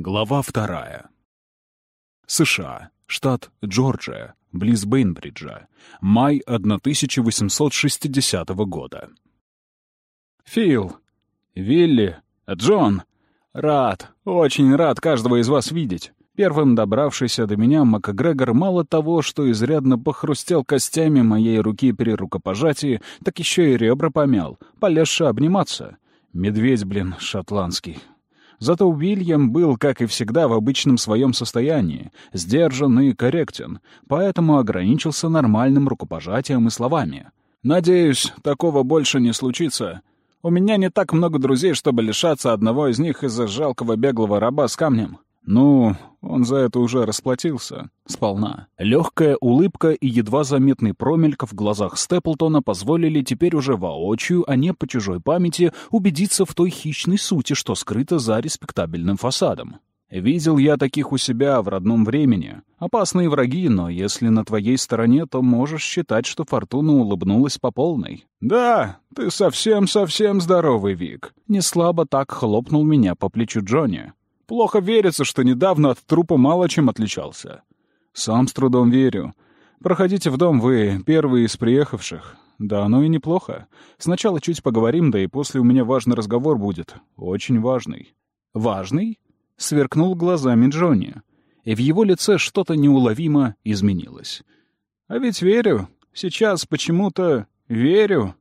Глава вторая. США. Штат Джорджия. Близ Бейнбриджа. Май 1860 года. «Фил! Вилли! Джон! Рад, очень рад каждого из вас видеть!» Первым добравшийся до меня МакГрегор мало того, что изрядно похрустел костями моей руки при рукопожатии, так еще и ребра помял, полезши обниматься. Медведь, блин, шотландский. Зато Уильям был, как и всегда, в обычном своем состоянии, сдержан и корректен, поэтому ограничился нормальным рукопожатием и словами. «Надеюсь, такого больше не случится. У меня не так много друзей, чтобы лишаться одного из них из-за жалкого беглого раба с камнем. Ну, он за это уже расплатился. Сполна. Легкая улыбка и едва заметный промельк в глазах Степлтона позволили теперь уже воочию, а не по чужой памяти, убедиться в той хищной сути, что скрыто за респектабельным фасадом. Видел я таких у себя в родном времени. Опасные враги, но если на твоей стороне, то можешь считать, что фортуна улыбнулась по полной. «Да, ты совсем-совсем здоровый, Вик!» Не слабо так хлопнул меня по плечу Джонни. Плохо верится, что недавно от трупа мало чем отличался. Сам с трудом верю. Проходите в дом, вы первые из приехавших. Да, оно и неплохо. Сначала чуть поговорим, да и после у меня важный разговор будет. Очень важный. Важный? Сверкнул глазами Джонни. И в его лице что-то неуловимо изменилось. А ведь верю. Сейчас почему-то верю.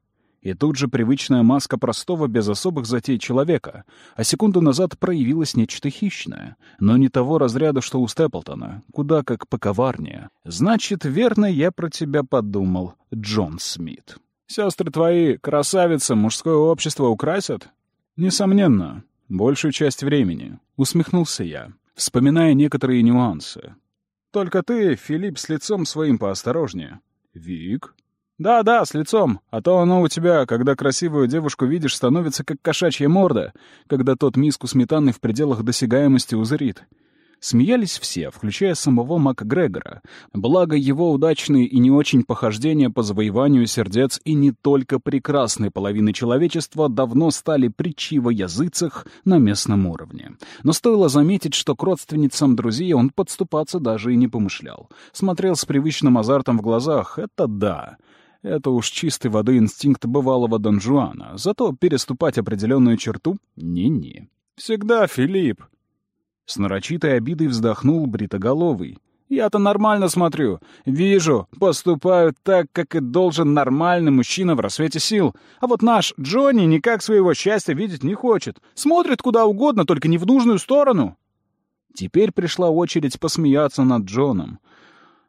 И тут же привычная маска простого, без особых затей человека, а секунду назад проявилось нечто хищное, но не того разряда, что у Степлтона, куда как поковарнее. Значит, верно я про тебя подумал, Джон Смит. Сестры твои, красавицы, мужское общество украсят? Несомненно, большую часть времени, усмехнулся я, вспоминая некоторые нюансы. Только ты, Филипп, с лицом своим поосторожнее. Вик, «Да-да, с лицом. А то оно у тебя, когда красивую девушку видишь, становится как кошачья морда, когда тот миску сметаны в пределах досягаемости узрит». Смеялись все, включая самого МакГрегора. Благо, его удачные и не очень похождения по завоеванию сердец и не только прекрасной половины человечества давно стали притчей во языцах на местном уровне. Но стоило заметить, что к родственницам друзей он подступаться даже и не помышлял. Смотрел с привычным азартом в глазах — это да. Это уж чистой воды инстинкт бывалого Дон Жуана. Зато переступать определенную черту — не-не. «Всегда, Филипп!» С нарочитой обидой вздохнул бритоголовый. «Я-то нормально смотрю. Вижу, поступают так, как и должен нормальный мужчина в рассвете сил. А вот наш Джонни никак своего счастья видеть не хочет. Смотрит куда угодно, только не в нужную сторону». Теперь пришла очередь посмеяться над Джоном.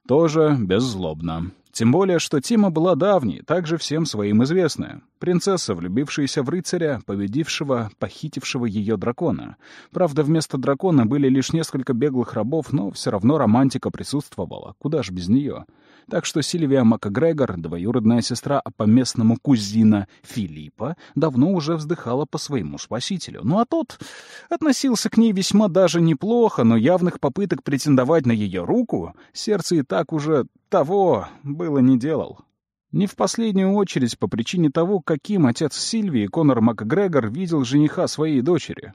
Тоже беззлобно. Тем более, что тема была давней, также всем своим известная. Принцесса, влюбившаяся в рыцаря, победившего, похитившего ее дракона. Правда, вместо дракона были лишь несколько беглых рабов, но все равно романтика присутствовала. Куда ж без нее? Так что Сильвия МакГрегор, двоюродная сестра, а по-местному кузина Филиппа, давно уже вздыхала по своему спасителю. Ну а тот относился к ней весьма даже неплохо, но явных попыток претендовать на ее руку сердце и так уже того было не делал. Не в последнюю очередь по причине того, каким отец Сильвии Конор МакГрегор видел жениха своей дочери.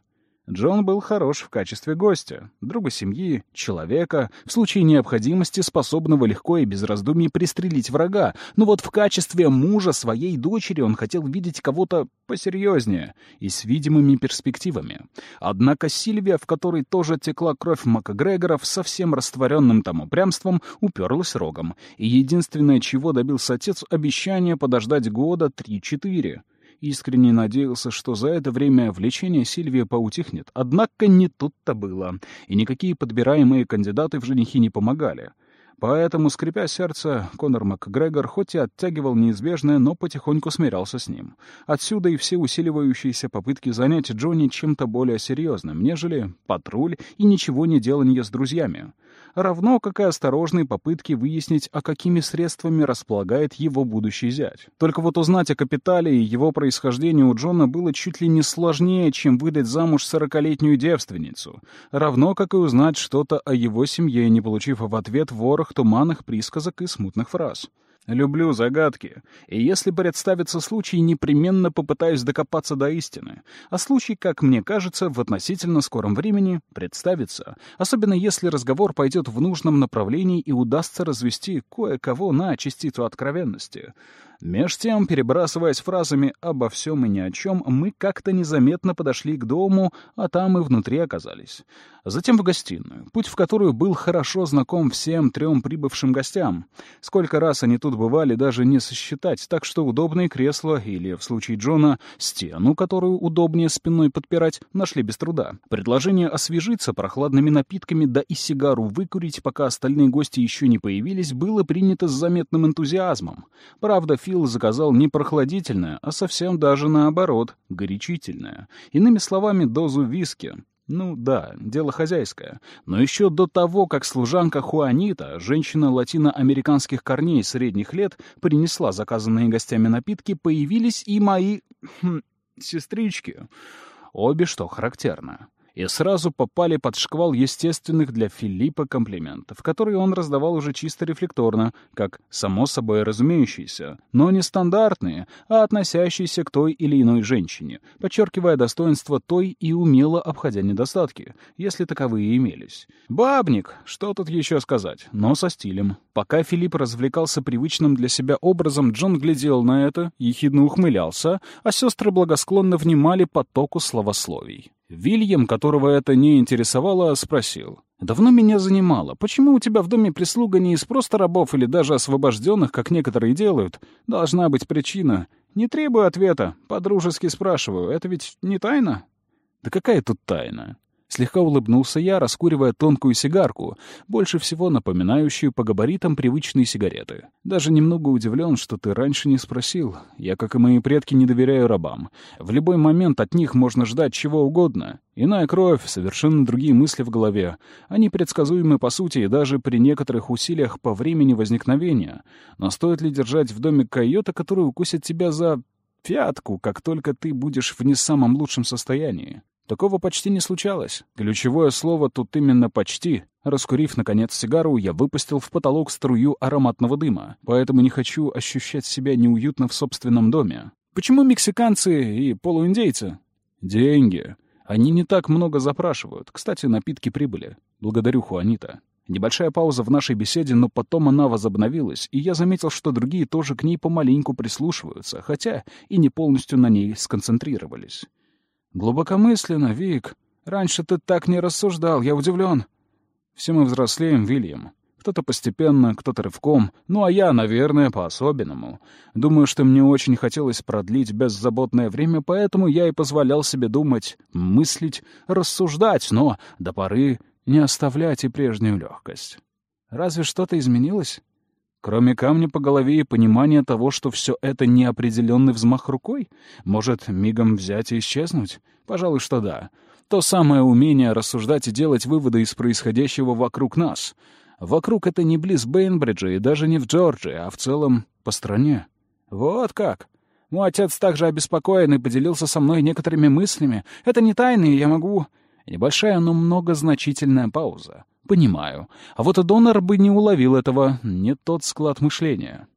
Джон был хорош в качестве гостя, друга семьи, человека, в случае необходимости способного легко и без раздумий пристрелить врага, но вот в качестве мужа своей дочери он хотел видеть кого-то посерьезнее и с видимыми перспективами. Однако Сильвия, в которой тоже текла кровь МакГрегоров, совсем растворенным там упрямством, уперлась рогом, и единственное, чего добился отец, обещание подождать года три-четыре. Искренне надеялся, что за это время влечение Сильвии поутихнет. Однако не тут-то было, и никакие подбираемые кандидаты в женихи не помогали. Поэтому, скрипя сердце, Конор МакГрегор хоть и оттягивал неизбежное, но потихоньку смирялся с ним. Отсюда и все усиливающиеся попытки занять Джонни чем-то более серьезным, нежели патруль и ничего не деланье с друзьями равно как и осторожные попытки выяснить, а какими средствами располагает его будущий зять. Только вот узнать о капитале и его происхождении у Джона было чуть ли не сложнее, чем выдать замуж сорокалетнюю девственницу, равно как и узнать что-то о его семье, не получив в ответ ворох туманных присказок и смутных фраз. Люблю загадки, и если представится случай, непременно попытаюсь докопаться до истины. А случай, как мне кажется, в относительно скором времени представится, особенно если разговор пойдет в нужном направлении и удастся развести кое-кого на частицу откровенности. Меж тем, перебрасываясь фразами обо всем и ни о чем, мы как-то незаметно подошли к дому, а там и внутри оказались. Затем в гостиную, путь в которую был хорошо знаком всем трем прибывшим гостям. Сколько раз они тут бывали, даже не сосчитать, так что удобные кресла или, в случае Джона, стену, которую удобнее спиной подпирать, нашли без труда. Предложение освежиться прохладными напитками да и сигару выкурить, пока остальные гости еще не появились, было принято с заметным энтузиазмом. Правда, Фил Фил заказал не прохладительное, а совсем даже наоборот, горячительное. Иными словами, дозу виски. Ну да, дело хозяйское. Но еще до того, как служанка Хуанита, женщина латиноамериканских корней средних лет, принесла заказанные гостями напитки, появились и мои... Хм, сестрички. Обе, что характерно и сразу попали под шквал естественных для Филиппа комплиментов, которые он раздавал уже чисто рефлекторно, как само собой разумеющиеся, но не стандартные, а относящиеся к той или иной женщине, подчеркивая достоинство той и умело обходя недостатки, если таковые имелись. Бабник, что тут еще сказать, но со стилем. Пока Филипп развлекался привычным для себя образом, Джон глядел на это, ехидно ухмылялся, а сестры благосклонно внимали потоку словословий. Вильям, которого это не интересовало, спросил. «Давно меня занимало. Почему у тебя в доме прислуга не из просто рабов или даже освобожденных, как некоторые делают? Должна быть причина. Не требую ответа. По-дружески спрашиваю. Это ведь не тайна?» «Да какая тут тайна? Слегка улыбнулся я, раскуривая тонкую сигарку, больше всего напоминающую по габаритам привычные сигареты. Даже немного удивлен, что ты раньше не спросил. Я, как и мои предки, не доверяю рабам. В любой момент от них можно ждать чего угодно. Иная кровь, совершенно другие мысли в голове. Они предсказуемы по сути и даже при некоторых усилиях по времени возникновения. Но стоит ли держать в доме койота, который укусит тебя за пятку, как только ты будешь в не самом лучшем состоянии? Такого почти не случалось. Ключевое слово тут именно «почти». Раскурив, наконец, сигару, я выпустил в потолок струю ароматного дыма, поэтому не хочу ощущать себя неуютно в собственном доме. Почему мексиканцы и полуиндейцы? Деньги. Они не так много запрашивают. Кстати, напитки прибыли. Благодарю Хуанита. Небольшая пауза в нашей беседе, но потом она возобновилась, и я заметил, что другие тоже к ней помаленьку прислушиваются, хотя и не полностью на ней сконцентрировались. «Глубокомысленно, Вик. Раньше ты так не рассуждал, я удивлен. Все мы взрослеем, Вильям. Кто-то постепенно, кто-то рывком, ну а я, наверное, по-особенному. Думаю, что мне очень хотелось продлить беззаботное время, поэтому я и позволял себе думать, мыслить, рассуждать, но до поры не оставлять и прежнюю легкость. Разве что-то изменилось? Кроме камня по голове и понимания того, что все это неопределенный взмах рукой? Может, мигом взять и исчезнуть? Пожалуй, что да. То самое умение рассуждать и делать выводы из происходящего вокруг нас. Вокруг это не близ Бейнбриджа и даже не в Джорджии, а в целом по стране. Вот как. Мой отец также обеспокоен и поделился со мной некоторыми мыслями. Это не тайны, и я могу... Небольшая, но многозначительная пауза. Понимаю. А вот и донор бы не уловил этого. Не тот склад мышления.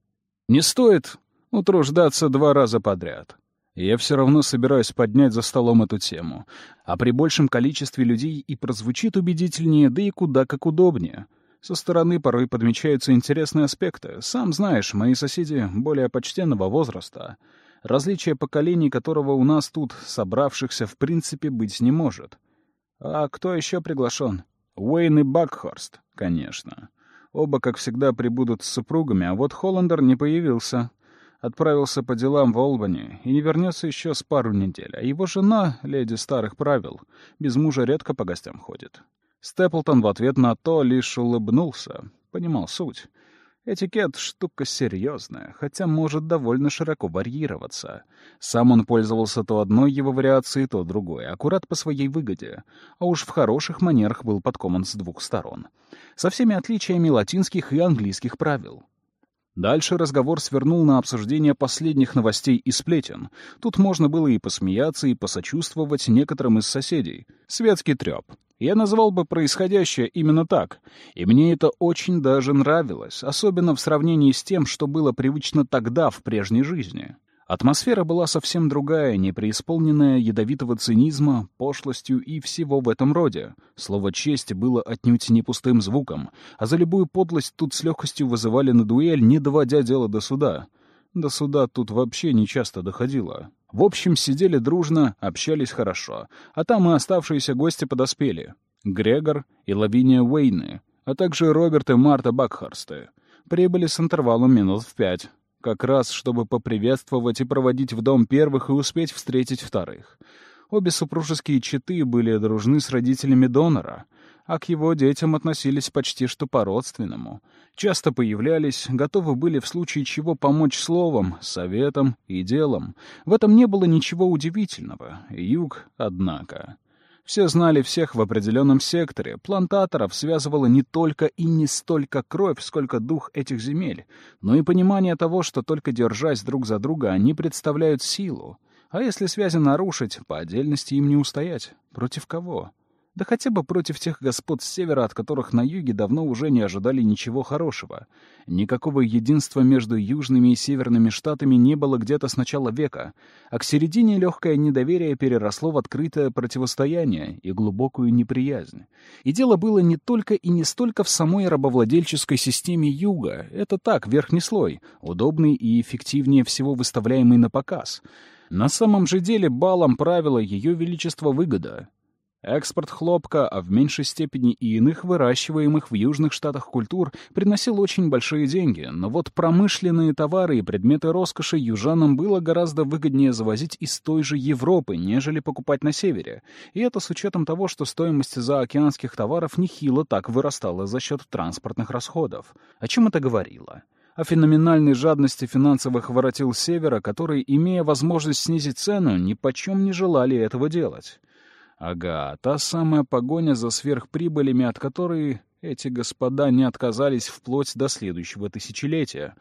Не стоит утруждаться два раза подряд. Я все равно собираюсь поднять за столом эту тему. А при большем количестве людей и прозвучит убедительнее, да и куда как удобнее. Со стороны порой подмечаются интересные аспекты. Сам знаешь, мои соседи более почтенного возраста. Различие поколений, которого у нас тут, собравшихся, в принципе, быть не может. А кто еще приглашен? Уэйн и Бакхорст, конечно. Оба, как всегда, прибудут с супругами, а вот Холландер не появился. Отправился по делам в Олбани и не вернется еще с пару недель. А его жена, леди старых правил, без мужа редко по гостям ходит. Степлтон в ответ на то лишь улыбнулся. Понимал суть. Этикет — штука серьезная, хотя может довольно широко варьироваться. Сам он пользовался то одной его вариацией, то другой, аккурат по своей выгоде, а уж в хороших манерах был подкоман с двух сторон, со всеми отличиями латинских и английских правил. Дальше разговор свернул на обсуждение последних новостей и сплетен. Тут можно было и посмеяться, и посочувствовать некоторым из соседей. Светский трёп. Я назвал бы происходящее именно так, и мне это очень даже нравилось, особенно в сравнении с тем, что было привычно тогда, в прежней жизни. Атмосфера была совсем другая, не преисполненная ядовитого цинизма, пошлостью и всего в этом роде. Слово «честь» было отнюдь не пустым звуком, а за любую подлость тут с легкостью вызывали на дуэль, не доводя дело до суда. До суда тут вообще не часто доходило. В общем, сидели дружно, общались хорошо. А там и оставшиеся гости подоспели. Грегор и Лавиния Уэйны, а также Роберт и Марта Бакхарсты. Прибыли с интервалом минут в пять. Как раз, чтобы поприветствовать и проводить в дом первых и успеть встретить вторых. Обе супружеские четы были дружны с родителями донора — а к его детям относились почти что по-родственному. Часто появлялись, готовы были в случае чего помочь словом, советом и делом. В этом не было ничего удивительного. Юг, однако. Все знали всех в определенном секторе. Плантаторов связывала не только и не столько кровь, сколько дух этих земель, но и понимание того, что только держась друг за друга, они представляют силу. А если связи нарушить, по отдельности им не устоять. Против кого? Да хотя бы против тех господ с севера, от которых на юге давно уже не ожидали ничего хорошего. Никакого единства между южными и северными штатами не было где-то с начала века, а к середине легкое недоверие переросло в открытое противостояние и глубокую неприязнь. И дело было не только и не столько в самой рабовладельческой системе юга. Это так, верхний слой, удобный и эффективнее всего выставляемый на показ. На самом же деле балом правила Ее Величество выгода. Экспорт хлопка, а в меньшей степени и иных выращиваемых в южных штатах культур, приносил очень большие деньги, но вот промышленные товары и предметы роскоши южанам было гораздо выгоднее завозить из той же Европы, нежели покупать на севере. И это с учетом того, что стоимость заокеанских товаров нехило так вырастала за счет транспортных расходов. О чем это говорило? о феноменальной жадности финансовых воротил Севера, которые, имея возможность снизить цену, ни почем не желали этого делать. Ага, та самая погоня за сверхприбылями, от которой эти господа не отказались вплоть до следующего тысячелетия.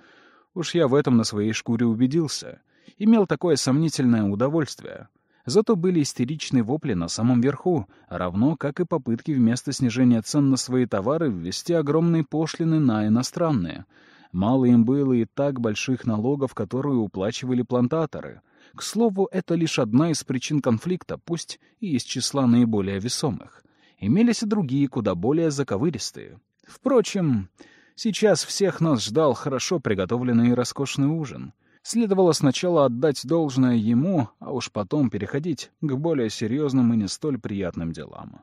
Уж я в этом на своей шкуре убедился. Имел такое сомнительное удовольствие. Зато были истеричные вопли на самом верху, равно как и попытки вместо снижения цен на свои товары ввести огромные пошлины на иностранные. Мало им было и так больших налогов, которые уплачивали плантаторы — к слову, это лишь одна из причин конфликта, пусть и из числа наиболее весомых. Имелись и другие, куда более заковыристые. Впрочем, сейчас всех нас ждал хорошо приготовленный и роскошный ужин. Следовало сначала отдать должное ему, а уж потом переходить к более серьезным и не столь приятным делам.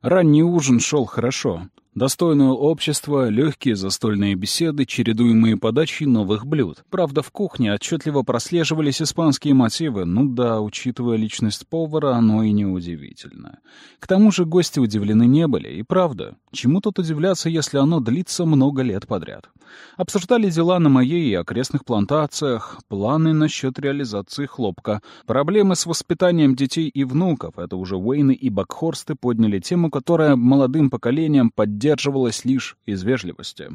Ранний ужин шел хорошо. Достойное общество, легкие застольные беседы, чередуемые подачей новых блюд. Правда, в кухне отчетливо прослеживались испанские мотивы, ну да, учитывая личность повара, оно и не удивительно. К тому же гости удивлены не были, и правда, чему тут удивляться, если оно длится много лет подряд. Обсуждали дела на моей и окрестных плантациях, планы насчет реализации хлопка, проблемы с воспитанием детей и внуков, это уже Уэйны и Бакхорсты подняли тему, которая молодым поколением поддерживала поддерживалось лишь из вежливости.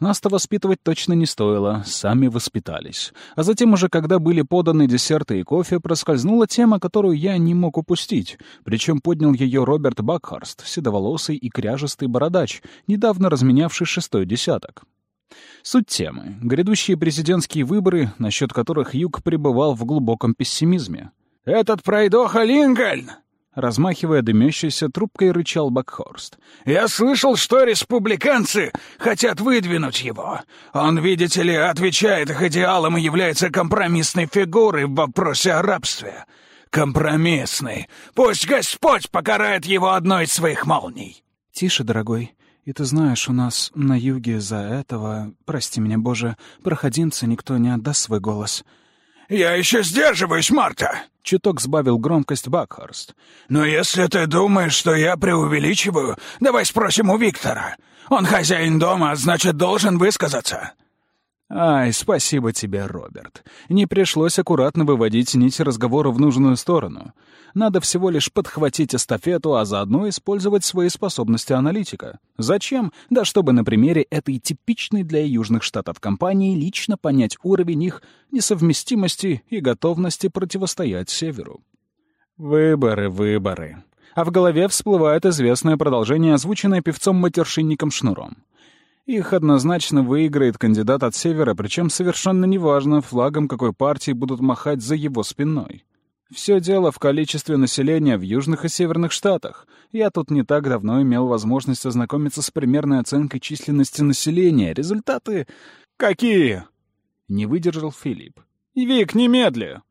Нас-то воспитывать точно не стоило, сами воспитались. А затем уже, когда были поданы десерты и кофе, проскользнула тема, которую я не мог упустить. Причем поднял ее Роберт Бакхарст, седоволосый и кряжестый бородач, недавно разменявший шестой десяток. Суть темы — грядущие президентские выборы, насчет которых Юг пребывал в глубоком пессимизме. «Этот пройдоха Линкольн!» Размахивая дымящейся трубкой, рычал Бакхорст. «Я слышал, что республиканцы хотят выдвинуть его. Он, видите ли, отвечает их идеалам и является компромиссной фигурой в вопросе о рабстве. Компромиссный. Пусть Господь покарает его одной из своих молний». «Тише, дорогой. И ты знаешь, у нас на юге за этого, прости меня, Боже, проходимца никто не отдаст свой голос». «Я еще сдерживаюсь, Марта!» — чуток сбавил громкость Бакхарст. «Но если ты думаешь, что я преувеличиваю, давай спросим у Виктора. Он хозяин дома, а значит, должен высказаться». «Ай, спасибо тебе, Роберт. Не пришлось аккуратно выводить нить разговора в нужную сторону. Надо всего лишь подхватить эстафету, а заодно использовать свои способности аналитика. Зачем? Да чтобы на примере этой типичной для южных штатов компании лично понять уровень их несовместимости и готовности противостоять Северу. Выборы, выборы. а в голове всплывает известное продолжение, озвученное певцом-матершинником Шнуром. Их однозначно выиграет кандидат от Севера, причем совершенно неважно, флагом какой партии будут махать за его спиной. Все дело в количестве населения в южных и северных штатах. Я тут не так давно имел возможность ознакомиться с примерной оценкой численности населения. Результаты... Какие? Не выдержал Филипп. «Вик, немедля!»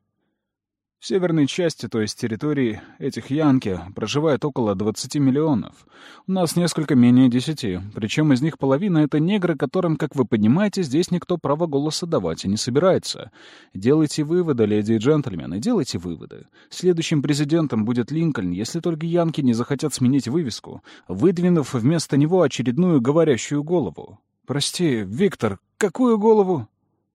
В северной части, то есть территории этих Янки, проживает около 20 миллионов. У нас несколько менее 10, причем из них половина — это негры, которым, как вы понимаете, здесь никто право голоса давать и не собирается. Делайте выводы, леди и джентльмены, делайте выводы. Следующим президентом будет Линкольн, если только Янки не захотят сменить вывеску, выдвинув вместо него очередную говорящую голову. «Прости, Виктор, какую голову?»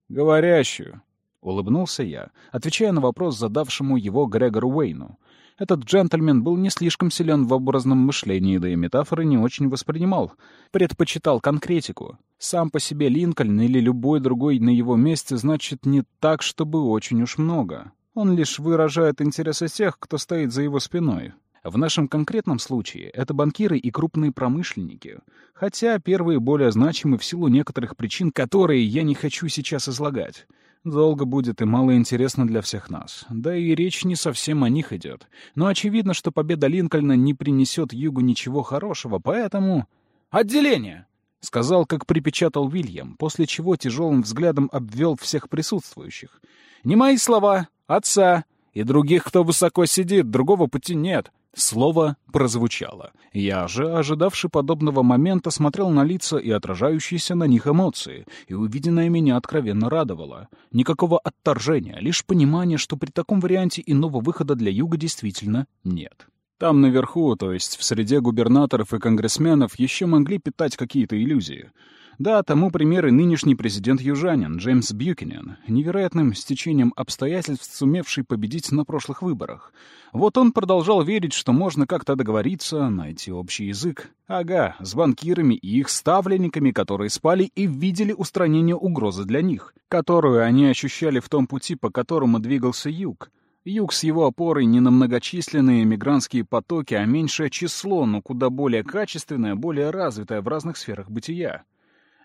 «Говорящую», Улыбнулся я, отвечая на вопрос, задавшему его Грегору Уэйну. Этот джентльмен был не слишком силен в образном мышлении, да и метафоры не очень воспринимал. Предпочитал конкретику. Сам по себе Линкольн или любой другой на его месте значит не так, чтобы очень уж много. Он лишь выражает интересы тех, кто стоит за его спиной. В нашем конкретном случае это банкиры и крупные промышленники. Хотя первые более значимы в силу некоторых причин, которые я не хочу сейчас излагать. Долго будет и мало интересно для всех нас. Да и речь не совсем о них идет. Но очевидно, что победа Линкольна не принесет Югу ничего хорошего, поэтому... «Отделение!» — сказал, как припечатал Вильям, после чего тяжелым взглядом обвел всех присутствующих. «Не мои слова, отца и других, кто высоко сидит, другого пути нет. Слово прозвучало. Я же, ожидавший подобного момента, смотрел на лица и отражающиеся на них эмоции, и увиденное меня откровенно радовало. Никакого отторжения, лишь понимание, что при таком варианте иного выхода для Юга действительно нет. Там наверху, то есть в среде губернаторов и конгрессменов, еще могли питать какие-то иллюзии. Да, тому пример и нынешний президент-южанин Джеймс Бьюкинен, невероятным стечением обстоятельств, сумевший победить на прошлых выборах. Вот он продолжал верить, что можно как-то договориться, найти общий язык. Ага, с банкирами и их ставленниками, которые спали и видели устранение угрозы для них, которую они ощущали в том пути, по которому двигался юг. Юг с его опорой не на многочисленные мигрантские потоки, а меньшее число, но куда более качественное, более развитое в разных сферах бытия.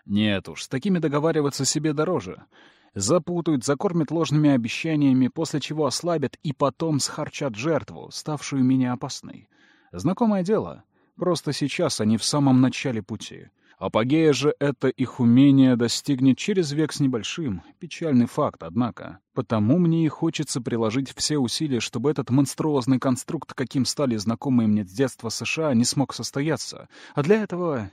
Нет уж, с такими договариваться себе дороже. Запутают, закормят ложными обещаниями, после чего ослабят и потом схарчат жертву, ставшую менее опасной. Знакомое дело. Просто сейчас они в самом начале пути. Апогея же это их умение достигнет через век с небольшим. Печальный факт, однако. Потому мне и хочется приложить все усилия, чтобы этот монструозный конструкт, каким стали знакомые мне с детства США, не смог состояться. А для этого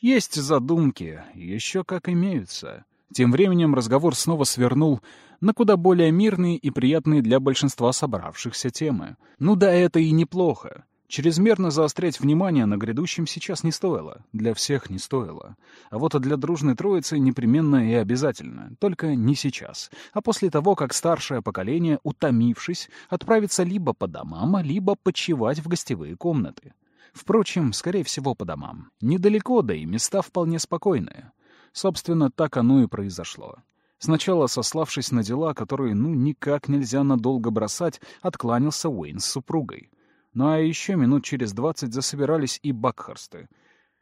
есть задумки, еще как имеются. Тем временем разговор снова свернул на куда более мирные и приятные для большинства собравшихся темы. Ну да, это и неплохо. Чрезмерно заострять внимание на грядущем сейчас не стоило. Для всех не стоило. А вот для дружной троицы непременно и обязательно. Только не сейчас. А после того, как старшее поколение, утомившись, отправится либо по домам, либо почевать в гостевые комнаты. Впрочем, скорее всего, по домам. Недалеко, да и места вполне спокойные. Собственно, так оно и произошло. Сначала, сославшись на дела, которые ну никак нельзя надолго бросать, откланялся Уэйн с супругой. Ну а еще минут через двадцать засобирались и Бакхарсты.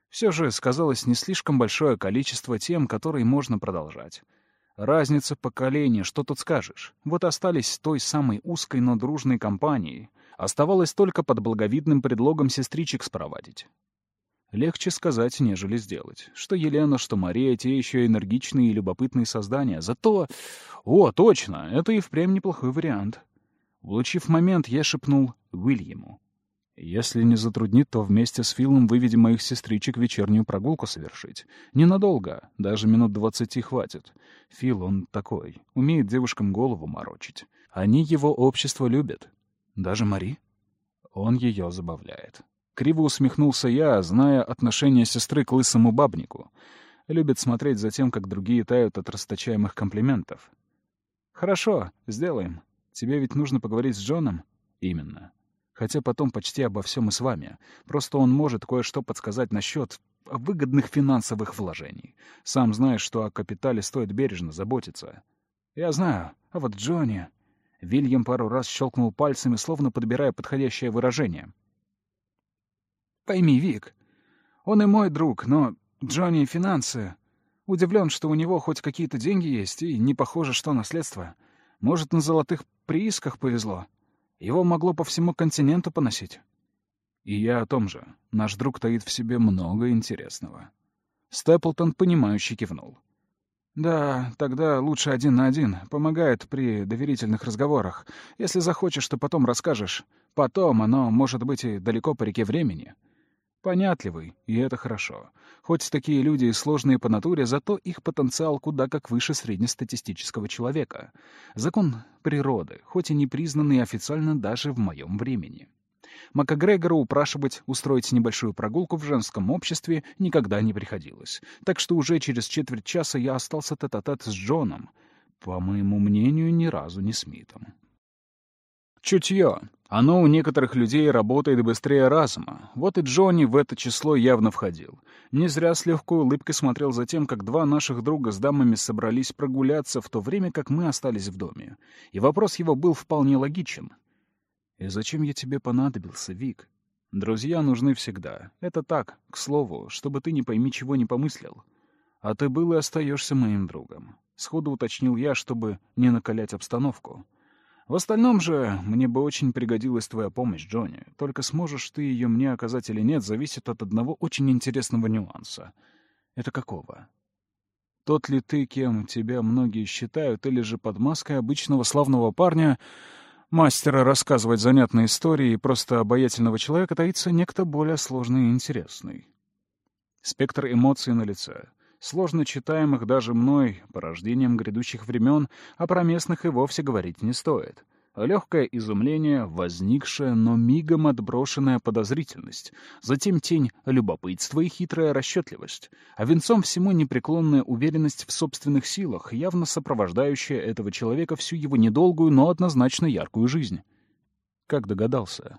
Все же сказалось не слишком большое количество тем, которые можно продолжать. Разница поколений, что тут скажешь. Вот остались той самой узкой, но дружной компанией — Оставалось только под благовидным предлогом сестричек спровадить. Легче сказать, нежели сделать. Что Елена, что Мария — те еще энергичные и любопытные создания. Зато... О, точно! Это и впрямь неплохой вариант. Улучив момент, я шепнул Уильяму. «Если не затруднит, то вместе с Филом выведем моих сестричек вечернюю прогулку совершить. Ненадолго, даже минут двадцати хватит. Фил, он такой, умеет девушкам голову морочить. Они его общество любят. Даже Мари? Он ее забавляет. Криво усмехнулся я, зная отношение сестры к лысому бабнику. Любит смотреть за тем, как другие тают от расточаемых комплиментов. «Хорошо, сделаем. Тебе ведь нужно поговорить с Джоном?» «Именно. Хотя потом почти обо всем и с вами. Просто он может кое-что подсказать насчет выгодных финансовых вложений. Сам знаешь, что о капитале стоит бережно заботиться. Я знаю, а вот Джонни... Вильям пару раз щелкнул пальцами, словно подбирая подходящее выражение. Пойми, Вик, он и мой друг, но Джонни — финансы. Удивлен, что у него хоть какие-то деньги есть, и не похоже, что наследство. Может, на золотых приисках повезло. Его могло по всему континенту поносить. И я о том же. Наш друг таит в себе много интересного. Степлтон, понимающе кивнул. «Да, тогда лучше один на один. Помогает при доверительных разговорах. Если захочешь, то потом расскажешь. Потом оно может быть и далеко по реке времени. Понятливый, и это хорошо. Хоть такие люди и сложные по натуре, зато их потенциал куда как выше среднестатистического человека. Закон природы, хоть и не признанный официально даже в моем времени. МакГрегору упрашивать устроить небольшую прогулку в женском обществе никогда не приходилось. Так что уже через четверть часа я остался тет-а-тет -тет с Джоном. По моему мнению, ни разу не Смитом. Чутье. Оно у некоторых людей работает быстрее разума. Вот и Джонни в это число явно входил. Не зря с легкой улыбкой смотрел за тем, как два наших друга с дамами собрались прогуляться, в то время как мы остались в доме. И вопрос его был вполне логичен. «И зачем я тебе понадобился, Вик? Друзья нужны всегда. Это так, к слову, чтобы ты не пойми, чего не помыслил. А ты был и остаешься моим другом. Сходу уточнил я, чтобы не накалять обстановку. В остальном же мне бы очень пригодилась твоя помощь, Джонни. Только сможешь ты ее мне оказать или нет, зависит от одного очень интересного нюанса. Это какого? Тот ли ты, кем тебя многие считают, или же под маской обычного славного парня Мастера рассказывать занятные истории и просто обаятельного человека таится некто более сложный и интересный. Спектр эмоций на лице, сложно читаемых даже мной, порождением грядущих времен, а про местных и вовсе говорить не стоит. Легкое изумление, возникшая, но мигом отброшенная подозрительность, затем тень любопытства и хитрая расчетливость, а венцом всему непреклонная уверенность в собственных силах, явно сопровождающая этого человека всю его недолгую, но однозначно яркую жизнь. Как догадался?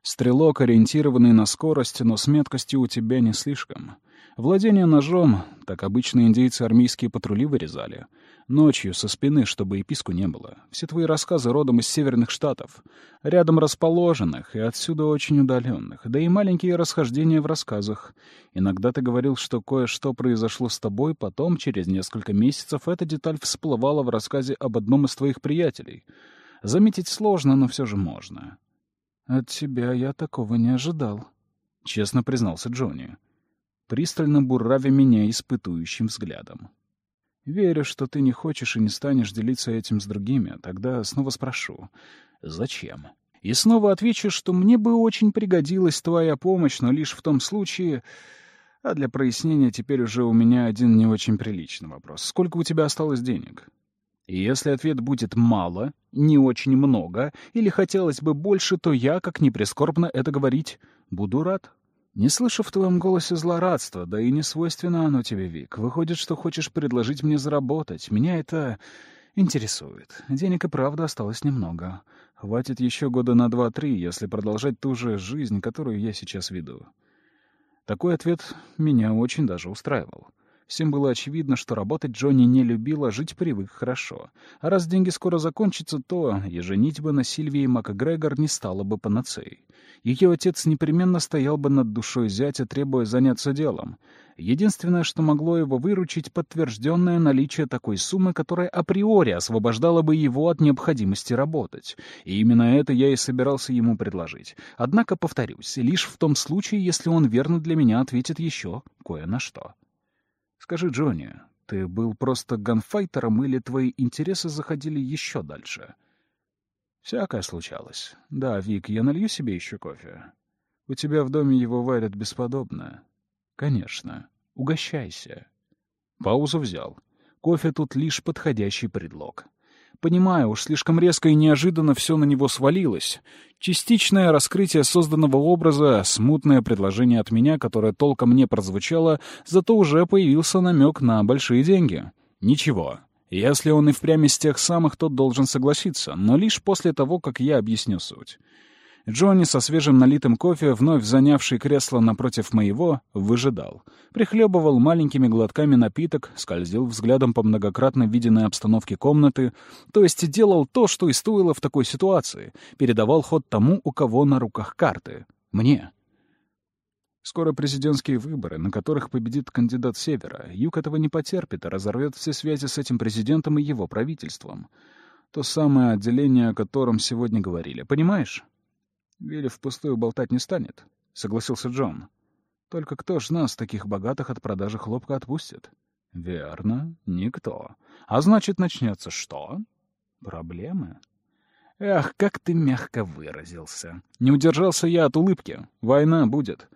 Стрелок, ориентированный на скорость, но с меткостью у тебя не слишком. Владение ножом, так обычно индейцы армейские патрули вырезали — Ночью, со спины, чтобы и писку не было. Все твои рассказы родом из северных штатов. Рядом расположенных и отсюда очень удаленных. Да и маленькие расхождения в рассказах. Иногда ты говорил, что кое-что произошло с тобой, потом, через несколько месяцев, эта деталь всплывала в рассказе об одном из твоих приятелей. Заметить сложно, но все же можно. «От тебя я такого не ожидал», — честно признался Джонни, пристально буравя меня испытующим взглядом. Верю, что ты не хочешь и не станешь делиться этим с другими, тогда снова спрошу, зачем? И снова отвечу, что мне бы очень пригодилась твоя помощь, но лишь в том случае... А для прояснения теперь уже у меня один не очень приличный вопрос. Сколько у тебя осталось денег? И если ответ будет «мало», «не очень много» или «хотелось бы больше», то я, как ни прискорбно это говорить, буду рад. Не слышу в твоем голосе злорадства, да и не свойственно оно тебе, Вик. Выходит, что хочешь предложить мне заработать. Меня это интересует. Денег и правда осталось немного. Хватит еще года на два-три, если продолжать ту же жизнь, которую я сейчас веду. Такой ответ меня очень даже устраивал. Всем было очевидно, что работать Джонни не любил, а жить привык хорошо. А раз деньги скоро закончатся, то и женитьба на Сильвии МакГрегор не стала бы панацеей. Ее отец непременно стоял бы над душой зятя, требуя заняться делом. Единственное, что могло его выручить, подтвержденное наличие такой суммы, которая априори освобождала бы его от необходимости работать. И именно это я и собирался ему предложить. Однако, повторюсь, лишь в том случае, если он верно для меня ответит еще кое на что. Скажи, Джонни, ты был просто ганфайтером или твои интересы заходили еще дальше? Всякое случалось. Да, Вик, я налью себе еще кофе. У тебя в доме его варят бесподобно. Конечно. Угощайся. Паузу взял. Кофе тут лишь подходящий предлог. Понимаю, уж слишком резко и неожиданно все на него свалилось. Частичное раскрытие созданного образа, смутное предложение от меня, которое толком не прозвучало, зато уже появился намек на большие деньги. Ничего. Если он и впрямь из тех самых, то должен согласиться, но лишь после того, как я объясню суть. Джонни со свежим налитым кофе, вновь занявший кресло напротив моего, выжидал. Прихлебывал маленькими глотками напиток, скользил взглядом по многократно виденной обстановке комнаты, то есть делал то, что и стоило в такой ситуации, передавал ход тому, у кого на руках карты. Мне. Скоро президентские выборы, на которых победит кандидат Севера. Юг этого не потерпит, а разорвет все связи с этим президентом и его правительством. То самое отделение, о котором сегодня говорили. Понимаешь? Вилли впустую болтать не станет, — согласился Джон. Только кто ж нас, таких богатых, от продажи хлопка отпустит? Верно, никто. А значит, начнется что? Проблемы. Эх, как ты мягко выразился. Не удержался я от улыбки. Война будет.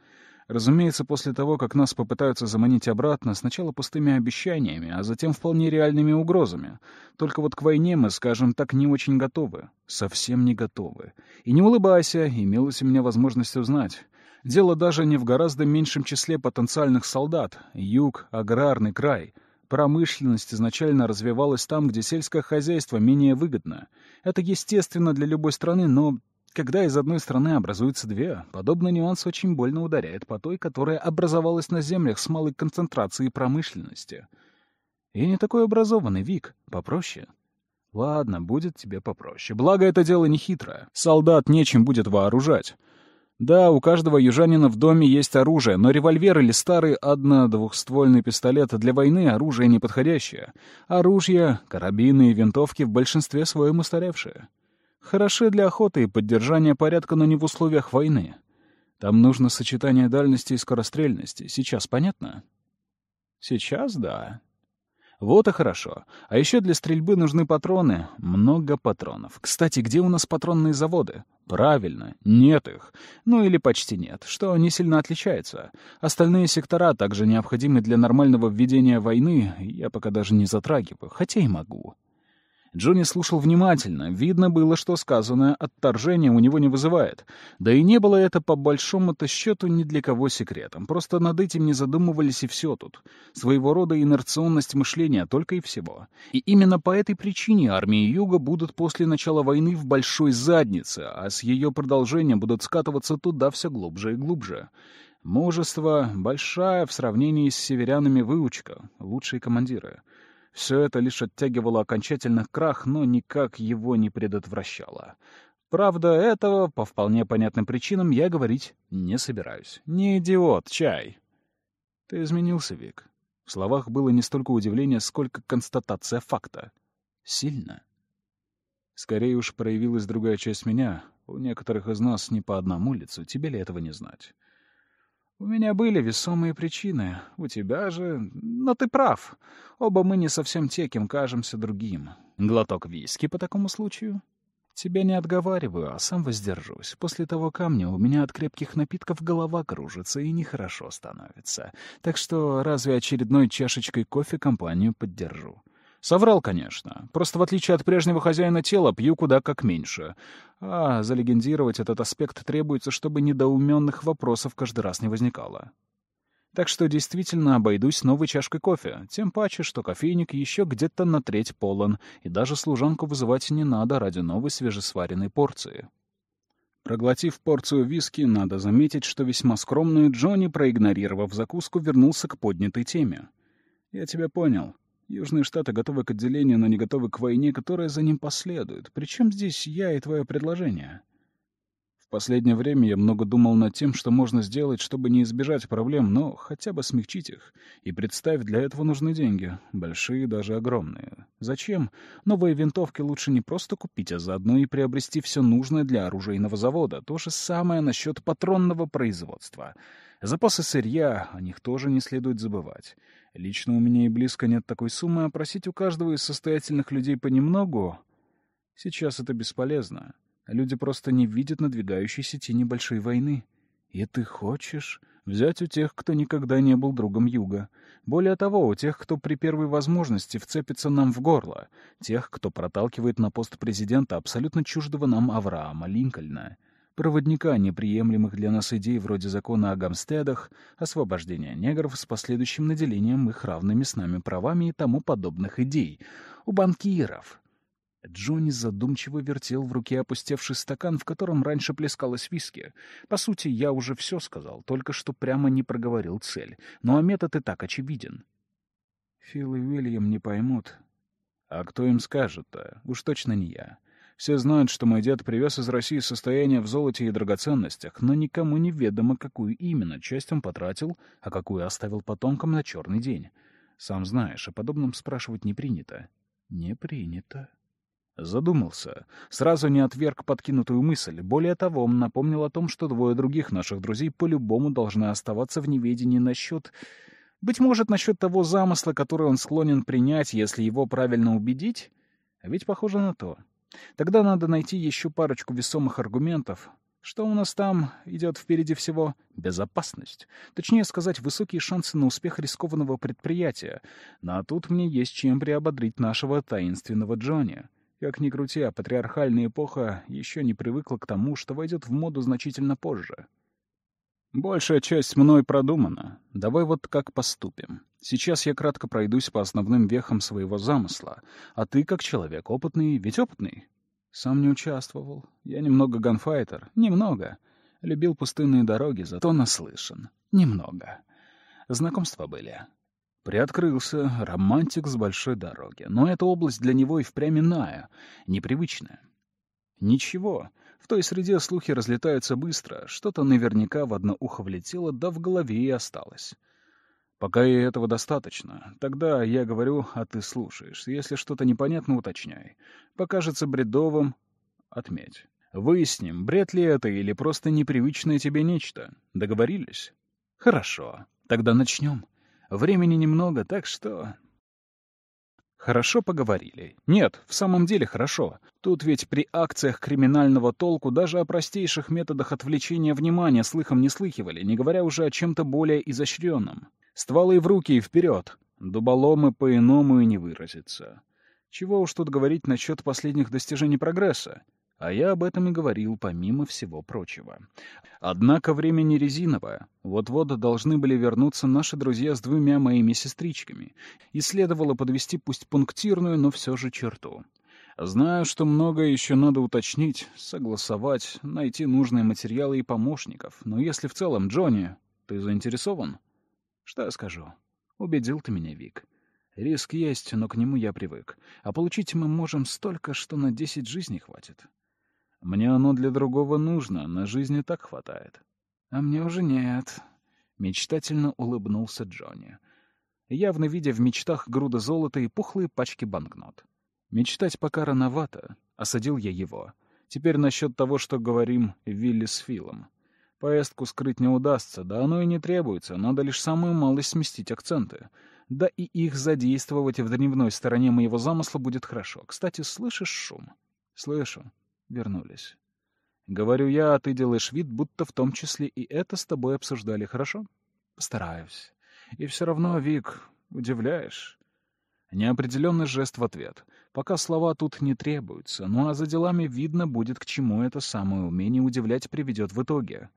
Разумеется, после того, как нас попытаются заманить обратно, сначала пустыми обещаниями, а затем вполне реальными угрозами. Только вот к войне мы, скажем так, не очень готовы. Совсем не готовы. И не улыбайся, имелась у меня возможность узнать. Дело даже не в гораздо меньшем числе потенциальных солдат. Юг — аграрный край. Промышленность изначально развивалась там, где сельское хозяйство менее выгодно. Это естественно для любой страны, но когда из одной страны образуются две, подобный нюанс очень больно ударяет по той, которая образовалась на землях с малой концентрацией промышленности. И не такой образованный, Вик, попроще. Ладно, будет тебе попроще. Благо, это дело не хитрое. Солдат нечем будет вооружать. Да, у каждого южанина в доме есть оружие, но револьвер или старый одно-двухствольный пистолет для войны — оружие неподходящее. Оружие, карабины и винтовки в большинстве своем устаревшие. Хороши для охоты и поддержания порядка, но не в условиях войны. Там нужно сочетание дальности и скорострельности. Сейчас понятно? Сейчас — да. Вот и хорошо. А еще для стрельбы нужны патроны. Много патронов. Кстати, где у нас патронные заводы? Правильно, нет их. Ну или почти нет, что не сильно отличается. Остальные сектора, также необходимы для нормального введения войны, я пока даже не затрагиваю, хотя и могу. Джонни слушал внимательно. Видно было, что сказанное отторжение у него не вызывает. Да и не было это по большому-то счету ни для кого секретом. Просто над этим не задумывались и все тут. Своего рода инерционность мышления только и всего. И именно по этой причине армии Юга будут после начала войны в большой заднице, а с ее продолжением будут скатываться туда все глубже и глубже. Мужество — большая в сравнении с северянами выучка, лучшие командиры — все это лишь оттягивало окончательно крах, но никак его не предотвращало. Правда, этого, по вполне понятным причинам, я говорить не собираюсь. Не идиот, чай. Ты изменился, Вик. В словах было не столько удивление, сколько констатация факта. Сильно. Скорее уж проявилась другая часть меня. У некоторых из нас не по одному лицу, тебе ли этого не знать? У меня были весомые причины, у тебя же... Но ты прав. Оба мы не совсем те, кем кажемся другим. Глоток виски по такому случаю? Тебя не отговариваю, а сам воздержусь. После того камня у меня от крепких напитков голова кружится и нехорошо становится. Так что разве очередной чашечкой кофе компанию поддержу? Соврал, конечно. Просто в отличие от прежнего хозяина тела, пью куда как меньше. А залегендировать этот аспект требуется, чтобы недоуменных вопросов каждый раз не возникало. Так что действительно обойдусь новой чашкой кофе, тем паче, что кофейник еще где-то на треть полон, и даже служанку вызывать не надо ради новой свежесваренной порции. Проглотив порцию виски, надо заметить, что весьма скромную Джонни, проигнорировав закуску, вернулся к поднятой теме. «Я тебя понял. Южные Штаты готовы к отделению, но не готовы к войне, которая за ним последует. Причем здесь я и твое предложение? В последнее время я много думал над тем, что можно сделать, чтобы не избежать проблем, но хотя бы смягчить их. И представь, для этого нужны деньги. Большие, даже огромные. Зачем? Новые винтовки лучше не просто купить, а заодно и приобрести все нужное для оружейного завода. То же самое насчет патронного производства. Запасы сырья, о них тоже не следует забывать. Лично у меня и близко нет такой суммы, а просить у каждого из состоятельных людей понемногу... Сейчас это бесполезно. Люди просто не видят надвигающейся тени большой войны. И ты хочешь взять у тех, кто никогда не был другом Юга. Более того, у тех, кто при первой возможности вцепится нам в горло. Тех, кто проталкивает на пост президента абсолютно чуждого нам Авраама Линкольна проводника неприемлемых для нас идей вроде закона о гамстедах, освобождения негров с последующим наделением их равными с нами правами и тому подобных идей. У банкиров. Джонни задумчиво вертел в руке опустевший стакан, в котором раньше плескалось виски. По сути, я уже все сказал, только что прямо не проговорил цель. Ну а метод и так очевиден. Фил и Уильям не поймут. А кто им скажет-то? Уж точно не я. Все знают, что мой дед привез из России состояние в золоте и драгоценностях, но никому не ведомо, какую именно часть он потратил, а какую оставил потомкам на черный день. Сам знаешь, о подобном спрашивать не принято. Не принято. Задумался. Сразу не отверг подкинутую мысль. Более того, он напомнил о том, что двое других наших друзей по-любому должны оставаться в неведении насчет... Быть может, насчет того замысла, который он склонен принять, если его правильно убедить? А ведь похоже на то. Тогда надо найти еще парочку весомых аргументов. Что у нас там идет впереди всего? Безопасность. Точнее сказать, высокие шансы на успех рискованного предприятия. Ну а тут мне есть чем приободрить нашего таинственного Джонни. Как ни крути, а патриархальная эпоха еще не привыкла к тому, что войдет в моду значительно позже. Большая часть мной продумана. Давай вот как поступим. Сейчас я кратко пройдусь по основным вехам своего замысла, а ты, как человек опытный, ведь опытный. Сам не участвовал. Я немного ганфайтер. Немного. Любил пустынные дороги, зато наслышан. Немного. Знакомства были. Приоткрылся романтик с большой дороги. Но эта область для него и впрямь иная, непривычная. Ничего, в той среде слухи разлетаются быстро, что-то наверняка в одно ухо влетело, да в голове и осталось. Пока и этого достаточно. Тогда я говорю, а ты слушаешь. Если что-то непонятно, уточняй. Покажется бредовым — отметь. Выясним, бред ли это или просто непривычное тебе нечто. Договорились? Хорошо. Тогда начнем. Времени немного, так что... Хорошо поговорили. Нет, в самом деле хорошо. Тут ведь при акциях криминального толку даже о простейших методах отвлечения внимания слыхом не слыхивали, не говоря уже о чем-то более изощренном. Стволы в руки и вперед. Дуболомы по-иному и не выразится. Чего уж тут говорить насчет последних достижений прогресса. А я об этом и говорил, помимо всего прочего. Однако время не резиновое. Вот-вот должны были вернуться наши друзья с двумя моими сестричками. И следовало подвести пусть пунктирную, но все же черту. Знаю, что многое еще надо уточнить, согласовать, найти нужные материалы и помощников. Но если в целом, Джонни, ты заинтересован? Что я скажу? Убедил ты меня, Вик. Риск есть, но к нему я привык. А получить мы можем столько, что на десять жизней хватит. Мне оно для другого нужно, на жизни так хватает. А мне уже нет. Мечтательно улыбнулся Джонни, явно видя в мечтах груды золота и пухлые пачки банкнот. Мечтать пока рановато, осадил я его. Теперь насчет того, что говорим Вилли с Филом. Поездку скрыть не удастся, да оно и не требуется, надо лишь самую малость сместить акценты. Да и их задействовать в дневной стороне моего замысла будет хорошо. Кстати, слышишь шум? Слышу вернулись. Говорю я, а ты делаешь вид, будто в том числе и это с тобой обсуждали, хорошо? Постараюсь. И все равно, Вик, удивляешь. Неопределенный жест в ответ. Пока слова тут не требуются, ну а за делами видно будет, к чему это самое умение удивлять приведет в итоге.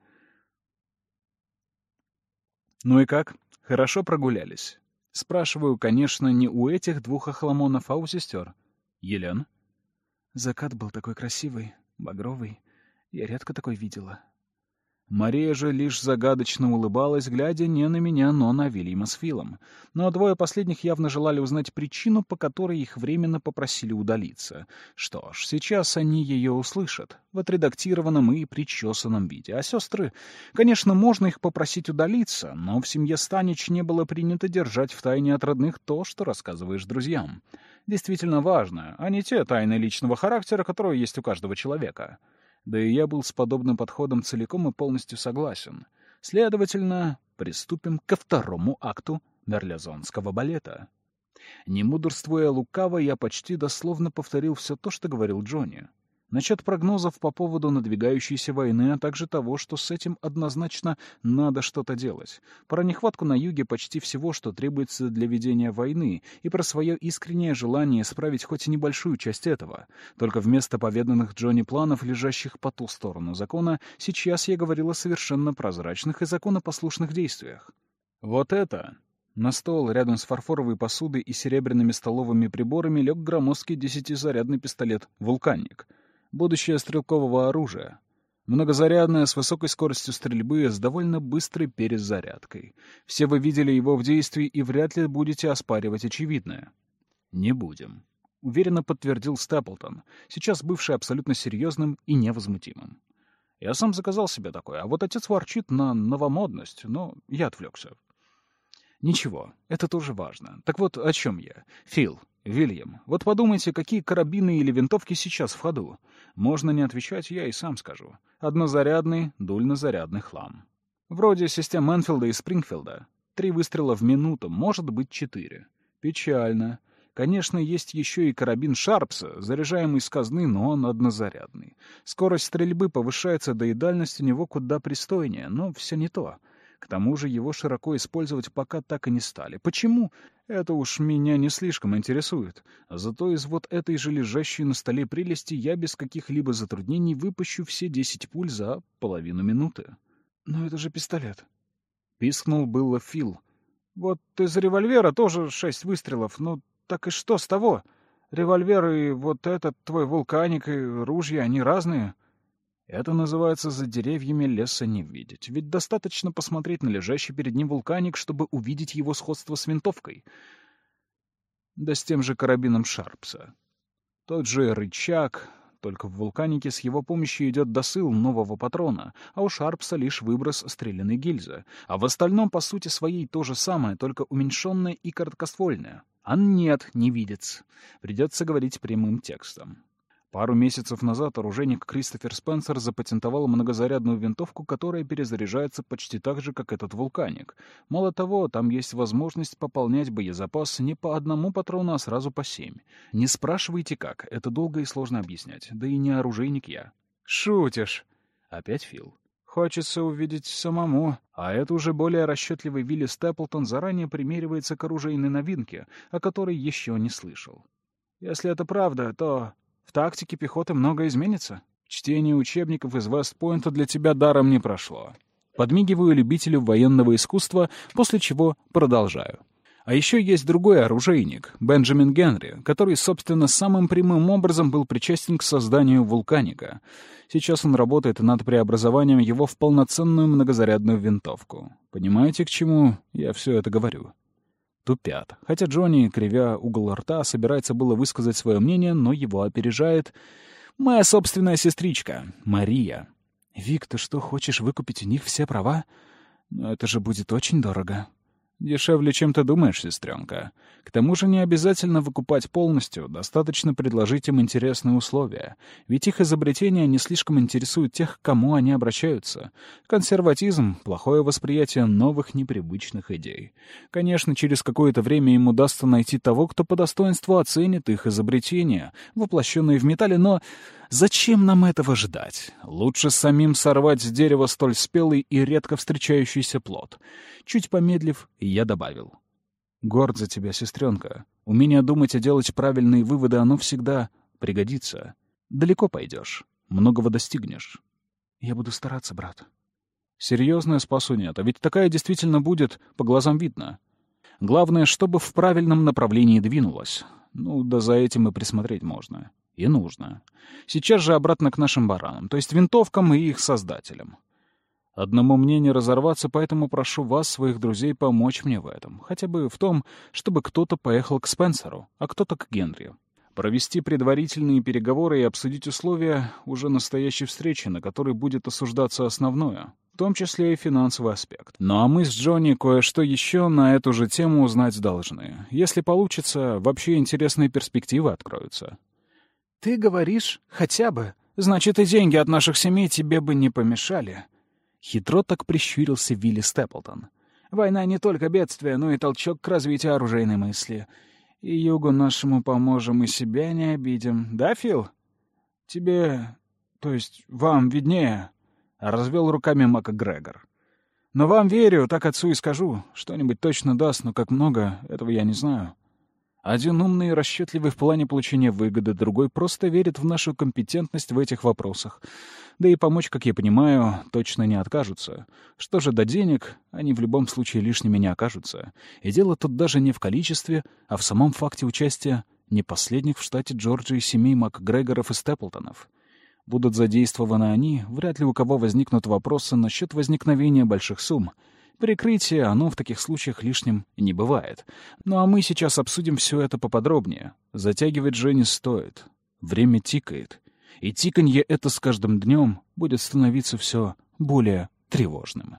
Ну и как? Хорошо прогулялись? Спрашиваю, конечно, не у этих двух охламонов, а у сестер. Елена? Закат был такой красивый, багровый. Я редко такой видела. Мария же лишь загадочно улыбалась, глядя не на меня, но на Вильяма с Филом. Но двое последних явно желали узнать причину, по которой их временно попросили удалиться. Что ж, сейчас они ее услышат, в отредактированном и причесанном виде. А сестры... Конечно, можно их попросить удалиться, но в семье Станич не было принято держать в тайне от родных то, что рассказываешь друзьям действительно важно, а не те тайны личного характера, которые есть у каждого человека. Да и я был с подобным подходом целиком и полностью согласен. Следовательно, приступим ко второму акту мерлезонского балета. Не мудрствуя лукаво, я почти дословно повторил все то, что говорил Джонни. Насчет прогнозов по поводу надвигающейся войны, а также того, что с этим однозначно надо что-то делать. Про нехватку на юге почти всего, что требуется для ведения войны, и про свое искреннее желание исправить хоть небольшую часть этого. Только вместо поведанных Джонни планов, лежащих по ту сторону закона, сейчас я говорил о совершенно прозрачных и законопослушных действиях. Вот это на стол рядом с фарфоровой посудой и серебряными столовыми приборами лег громоздкий десятизарядный пистолет «Вулканник», будущее стрелкового оружия. Многозарядное, с высокой скоростью стрельбы, с довольно быстрой перезарядкой. Все вы видели его в действии и вряд ли будете оспаривать очевидное. Не будем. — уверенно подтвердил Степлтон, сейчас бывший абсолютно серьезным и невозмутимым. «Я сам заказал себе такое, а вот отец ворчит на новомодность, но я отвлекся». «Ничего, это тоже важно. Так вот, о чем я? Фил, Вильям, вот подумайте, какие карабины или винтовки сейчас в ходу. Можно не отвечать, я и сам скажу. Однозарядный, дульнозарядный хлам. Вроде систем Энфилда и Спрингфилда. Три выстрела в минуту, может быть, четыре. Печально. Конечно, есть еще и карабин Шарпса, заряжаемый из казны, но он однозарядный. Скорость стрельбы повышается, да и дальность у него куда пристойнее, но все не то. К тому же его широко использовать пока так и не стали. Почему? Это уж меня не слишком интересует. Зато из вот этой же лежащей на столе прелести я без каких-либо затруднений выпущу все десять пуль за половину минуты. «Но это же пистолет», — пискнул было Фил. «Вот из револьвера тоже шесть выстрелов, ну так и что с того? Револьвер и вот этот твой вулканик и ружья, они разные». Это называется «за деревьями леса не видеть». Ведь достаточно посмотреть на лежащий перед ним вулканик, чтобы увидеть его сходство с винтовкой. Да с тем же карабином Шарпса. Тот же рычаг, только в вулканике с его помощью идет досыл нового патрона, а у Шарпса лишь выброс стрелянной гильзы. А в остальном, по сути своей, то же самое, только уменьшенное и короткоствольное. А нет, не видец. Придется говорить прямым текстом. Пару месяцев назад оружейник Кристофер Спенсер запатентовал многозарядную винтовку, которая перезаряжается почти так же, как этот вулканик. Мало того, там есть возможность пополнять боезапас не по одному патрону, а сразу по семь. Не спрашивайте как, это долго и сложно объяснять, да и не оружейник я. «Шутишь!» Опять Фил. Хочется увидеть самому. А это уже более расчетливый Вилли Степлтон заранее примеривается к оружейной новинке, о которой еще не слышал. Если это правда, то в тактике пехоты много изменится. Чтение учебников из Вестпойнта для тебя даром не прошло. Подмигиваю любителю военного искусства, после чего продолжаю. А еще есть другой оружейник, Бенджамин Генри, который, собственно, самым прямым образом был причастен к созданию вулканика. Сейчас он работает над преобразованием его в полноценную многозарядную винтовку. Понимаете, к чему я все это говорю? Тупят. Хотя Джонни, кривя угол рта, собирается было высказать свое мнение, но его опережает моя собственная сестричка, Мария. «Вик, ты что, хочешь выкупить у них все права? Но это же будет очень дорого». Дешевле, чем ты думаешь, сестренка. К тому же не обязательно выкупать полностью, достаточно предложить им интересные условия. Ведь их изобретения не слишком интересуют тех, к кому они обращаются. Консерватизм — плохое восприятие новых непривычных идей. Конечно, через какое-то время им удастся найти того, кто по достоинству оценит их изобретения, воплощенные в металле, но Зачем нам этого ждать? Лучше самим сорвать с дерева столь спелый и редко встречающийся плод. Чуть помедлив, я добавил. Горд за тебя, сестренка. Умение думать и делать правильные выводы, оно всегда пригодится. Далеко пойдешь, многого достигнешь. Я буду стараться, брат. Серьезная спасу нет, а ведь такая действительно будет, по глазам видно. Главное, чтобы в правильном направлении двинулась. Ну, да за этим и присмотреть можно. И нужно. Сейчас же обратно к нашим баранам, то есть винтовкам и их создателям. Одному мне не разорваться, поэтому прошу вас, своих друзей, помочь мне в этом. Хотя бы в том, чтобы кто-то поехал к Спенсеру, а кто-то к Генри. Провести предварительные переговоры и обсудить условия уже настоящей встречи, на которой будет осуждаться основное, в том числе и финансовый аспект. Ну а мы с Джонни кое-что еще на эту же тему узнать должны. Если получится, вообще интересные перспективы откроются. «Ты говоришь, хотя бы. Значит, и деньги от наших семей тебе бы не помешали». Хитро так прищурился Вилли Степлтон. «Война не только бедствие, но и толчок к развитию оружейной мысли. И югу нашему поможем, и себя не обидим. Да, Фил? Тебе... то есть вам виднее?» Развел руками Мака Грегор. «Но вам верю, так отцу и скажу. Что-нибудь точно даст, но как много, этого я не знаю». Один умный и расчетливый в плане получения выгоды, другой просто верит в нашу компетентность в этих вопросах. Да и помочь, как я понимаю, точно не откажутся. Что же до денег, они в любом случае лишними не окажутся. И дело тут даже не в количестве, а в самом факте участия не последних в штате Джорджии семей МакГрегоров и Степлтонов. Будут задействованы они, вряд ли у кого возникнут вопросы насчет возникновения больших сумм. Прикрытие, оно в таких случаях лишним не бывает. Ну а мы сейчас обсудим все это поподробнее. Затягивать же не стоит. Время тикает. И тиканье это с каждым днем будет становиться все более тревожным.